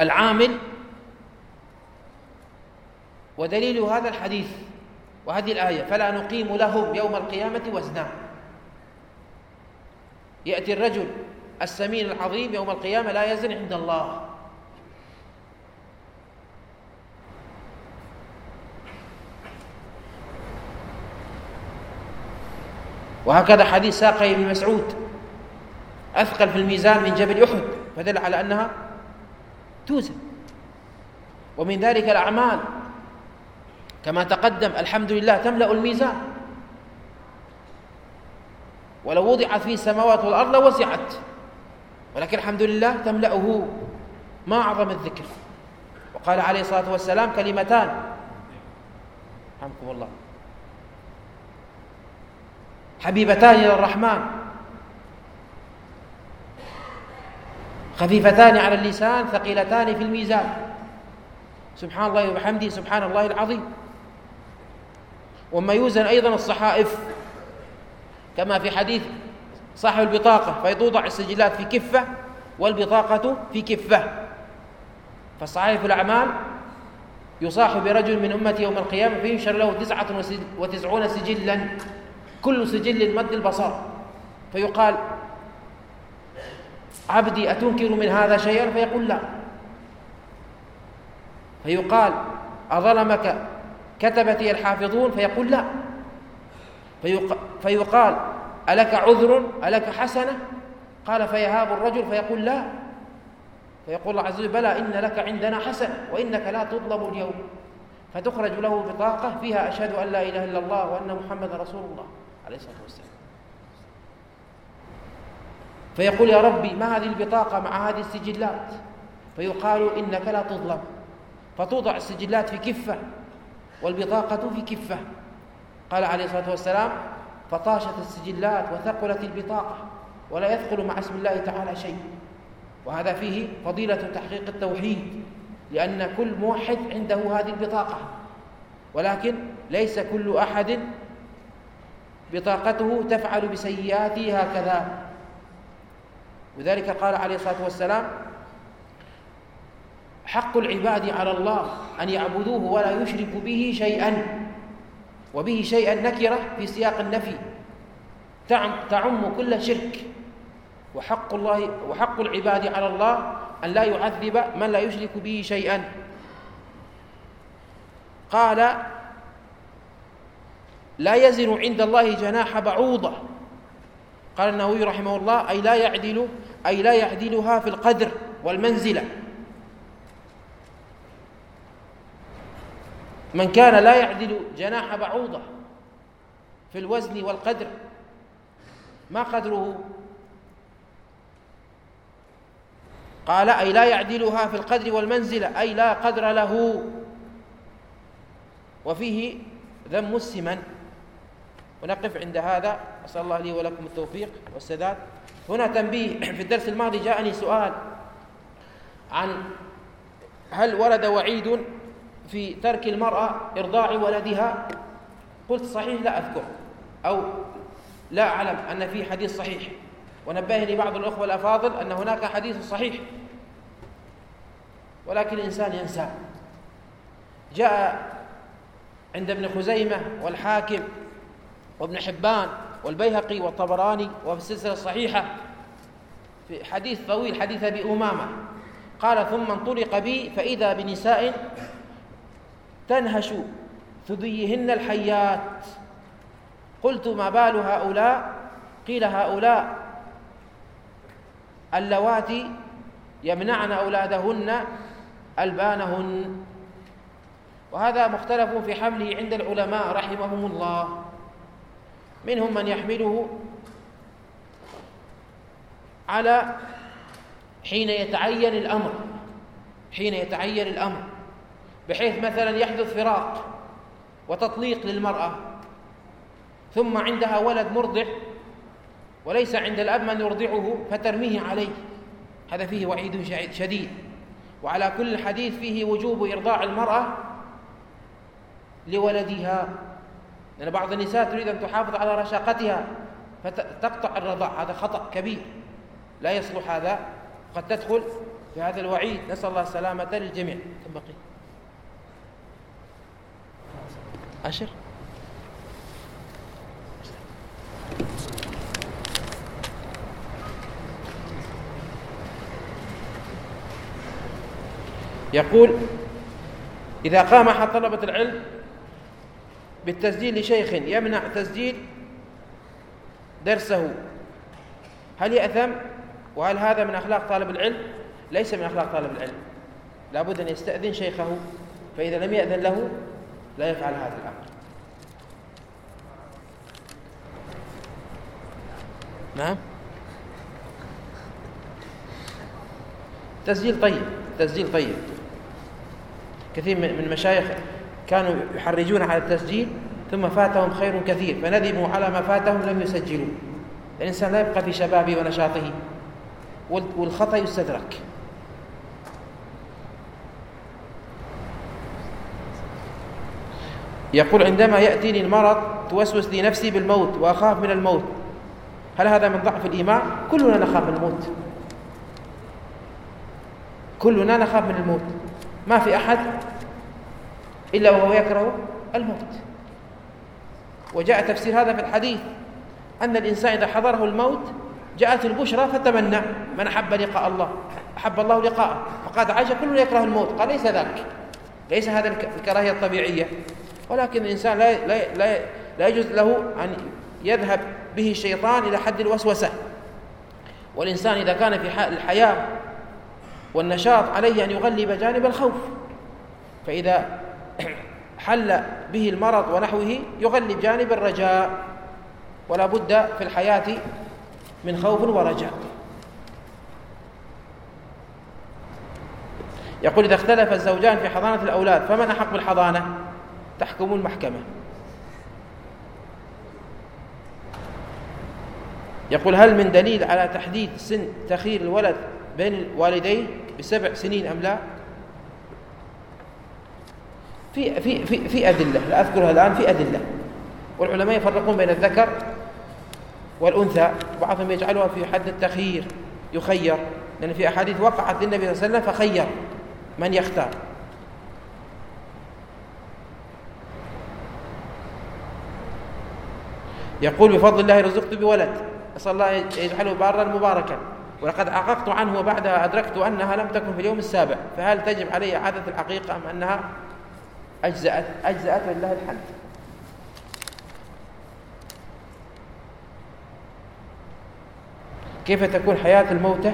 Speaker 1: العامل ودليل هذا الحديث وهذه الآية فلا نقيم لهم يوم القيامة وزنا. يأتي الرجل السمين العظيم يوم القيامة لا يزن عند الله. وهكذا حديث ساقي بن مسعود أثقل في الميزان من جبل أحد فدل على أنها توزن. ومن ذلك الأعمال كما تقدم الحمد لله تملأ الميزان. ولو وضعت فيه السماوات والأرض لوسعت ولكن الحمد لله تملأه ما أعظم الذكر. وقال عليه الصلاة والسلام كلمتان. رحمكم الله. حبيبتان إلى الرحمن. خفيفتان على اللسان ثقيلتان في الميزان. سبحان الله وبحمده سبحان الله العظيم. وما يوزن أيضا الصحائف. كما في حديث صاحب البطاقة فيتوضع السجلات في كفة والبطاقة في كفة. فصحائف الأعمال يصاحب برجل من أمتي يوم القيامة فينشر له تسعة وتسعون سجلا. كل سجل مد البصر. فيقال عبدي أتنكر من هذا شيئا؟ فيقول لا. فيقال أظلمك؟ كتبتي الحافظون؟ فيقول لا. فيقال ألك عذر؟ ألك حسنة؟ قال فيهاب الرجل؟ فيقول لا. فيقول الله عز وجل بلى إن لك عندنا حسنة وإنك لا تظلم اليوم. فتخرج له بطاقة فيها أشهد أن لا إله إلا الله وأن محمد رسول الله. عليه الصلاة والسلام. فيقول يا ربي ما هذه البطاقة مع هذه السجلات؟ فيقال إنك لا تظلم. فتوضع السجلات في كفة والبطاقة في كفة. قال عليه الصلاة والسلام فطاشت السجلات وثقلت البطاقة ولا يثقل مع اسم الله تعالى شيء. وهذا فيه فضيلة تحقيق التوحيد لأن كل موحد عنده هذه البطاقة. ولكن ليس كل أحد بطاقته تفعل بسيئاته هكذا. وذلك قال عليه الصلاة والسلام حق العباد على الله أن يعبدوه ولا يشركوا به شيئا وبه شيئا نكرة في سياق النفي. تعم كل شرك. وحق الله وحق العباد على الله أن لا يعذب من لا يشرك به شيئا. قال لا يزن عند الله جناح بعوضة. قال النووي رحمه الله أي لا يعدل أي لا يعدلها في القدر والمنزلة. من كان لا يعدل جناح بعوضة في الوزن والقدر ما قدره؟ قال أي لا يعدلها في القدر والمنزلة أي لا قدر له. وفيه ذم السمن. ونقف عند هذا. أسأل الله لي ولكم التوفيق والسداد. هنا تنبيه. *clears throat* في الدرس الماضي جاءني سؤال عن هل ورد وعيد في ترك المرأة إرضاع ولدها؟ قلت صحيح لا أذكر. أو لا أعلم أن في حديث صحيح. ونبهني بعض الأخوة الأفاضل أن هناك حديث صحيح. ولكن الإنسان ينسى. جاء عند ابن خزيمة والحاكم وابن حبان والبيهقي والطبراني وفي السلسلة الصحيحة في حديث طويل حديث أبي أمامة. قال ثم انطلق بي فإذا بنساء تنهش ثديهن الحيات. قلت ما بال هؤلاء؟ قيل هؤلاء اللواتي يمنعن أولادهن ألبانهن. وهذا مختلف في حمله عند العلماء رحمهم الله. منهم من يحمله على حين يتعين الأمر حين يتعين الأمر. بحيث مثلا يحدث فراق وتطليق للمرأة ثم عندها ولد مرضع وليس عند الأب من يرضعه فترميه عليه. هذا فيه وعيد شديد. وعلى كل حديث فيه وجوب إرضاع المرأة لولدها. لأن بعض النساء تريد أن تحافظ على رشاقتها فتقطع الرضاع. هذا خطأ كبير. لا يصلح هذا. قد تدخل في هذا الوعيد. نسأل الله السلامة للجميع. كم بقي عشر. يقول إذا قام أحد طلبة العلم بالتسجيل لشيخ يمنع تسجيل درسه. هل يأثم؟ وهل هذا من أخلاق طالب العلم؟ ليس من أخلاق طالب العلم. لابد أن يستأذن شيخه فإذا لم يأذن له لا يفعل هذا الأمر. نعم. تسجيل طيب تسجيل طيب. كثير من المشايخ كانوا يحرجون على التسجيل ثم فاتهم خير كثير فندموا على ما فاتهم لم يسجلوا. الإنسان لا يبقى في شبابه ونشاطه. والخطأ يستدرك. يقول عندما يأتيني المرض توسوس لي نفسي بالموت وأخاف من الموت. هل هذا من ضعف الإيمان؟ كلنا نخاف من الموت. كلنا نخاف من الموت. ما في أحد إلا وهو يكره الموت. وجاء تفسير هذا في الحديث أن الإنسان إذا حضره الموت جاءت البشرى فتمنى من أحب لقاء الله أحب الله لقاءه فقال عائشة كل يكره الموت قال ليس ذاك ليس هذا الكراهية الطبيعية. ولكن الإنسان لا, لا, لا, لا يجوز له أن يذهب به الشيطان إلى حد الوسوسة. والإنسان إذا كان في الحياة والنشاط عليه أن يغلب جانب الخوف. فإذا *clears throat* حل به المرض ونحوه يغلب جانب الرجاء ولا بد في الحياة من خوف ورجاء. يقول إذا اختلف الزوجان في حضانة الأولاد فمن أحق بالحضانة؟ تحكم المحكمة. يقول هل من دليل على تحديد سن تخير الولد بين الوالدين بسبع سنين أم لا؟ في في في في أدلة لا أذكرها الآن في أدلة. والعلماء يفرقون بين الذكر والأنثى بعضهم يجعلها في حد التخيير يخير لأن في أحاديث وقعت للنبي صلى الله عليه وسلم فخير من يختار. يقول بفضل الله رزقت بولد أسأل الله يجعله بارا مباركا. ولقد عققت عنه وبعدها أدركت أنها لم تكن في اليوم السابع فهل تجب علي إعادة الحقيقة أم أنها أجزأت أجزأت لله الحمد. كيف تكون حياة الموتى؟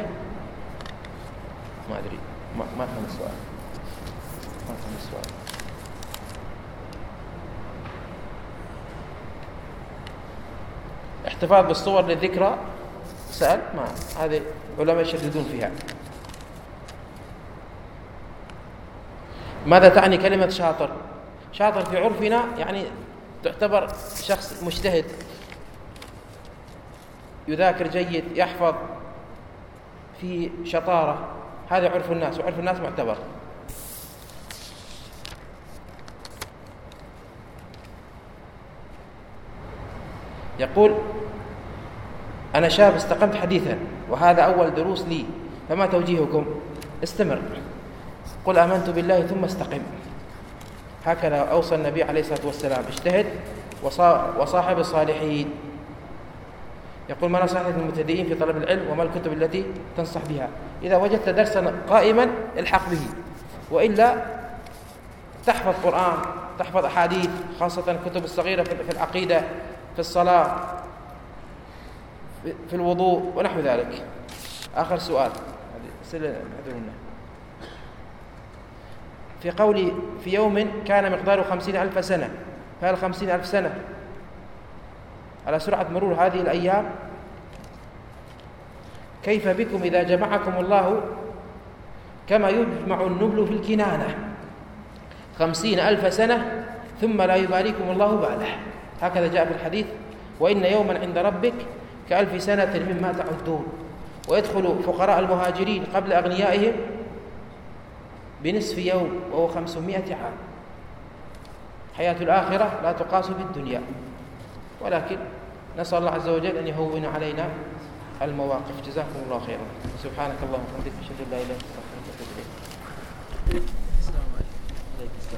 Speaker 1: ما أدري. ما ما فهم السؤال. ما فهم السؤال. احتفاظ بالصور للذكرى؟ سأل؟ ما. هذه علماء يشددون فيها. ماذا تعني كلمة شاطر؟ شاطر في عرفنا يعني تعتبر شخص مجتهد يذاكر جيد يحفظ في شطارة هذا عرف الناس وعرف الناس معتبر. يقول أنا شاب استقمت حديثا وهذا أول دروس لي فما توجيهكم؟ استمر. قل آمنت بالله ثم استقم. هكذا أوصى النبي عليه الصلاة والسلام. اجتهد وصاحب الصالحين. يقول ما نصحت المبتدئين في طلب العلم وما الكتب التي تنصح بها؟ إذا وجدت درسا قائما الحق به. وإلا تحفظ قرآن تحفظ أحاديث خاصة الكتب الصغيرة في العقيدة في الصلاة في الوضوء ونحو ذلك. آخر سؤال. هذه في قولي في يوم كان مقداره خمسين ألف سنة. فهل خمسين ألف سنة على سرعة مرور هذه الأيام؟ كيف بكم إذا جمعكم الله كما يجمع النبل في الكنانة. خمسين ألف سنة ثم لا يباليكم الله باله هكذا جاء في الحديث وإن يوما عند ربك كألف سنة مما تعدون. ويدخل فقراء المهاجرين قبل أغنيائهم بنصف يوم وهو خمسمائة عام. حياة الآخرة لا تقاس بالدنيا. ولكن نسأل الله عز وجل أن يهون علينا المواقف. جزاكم الله خيرا. سبحانك اللهم وبحمدك أشهد أن لا إله إلا أنت أستغفرك وأتوب إليك.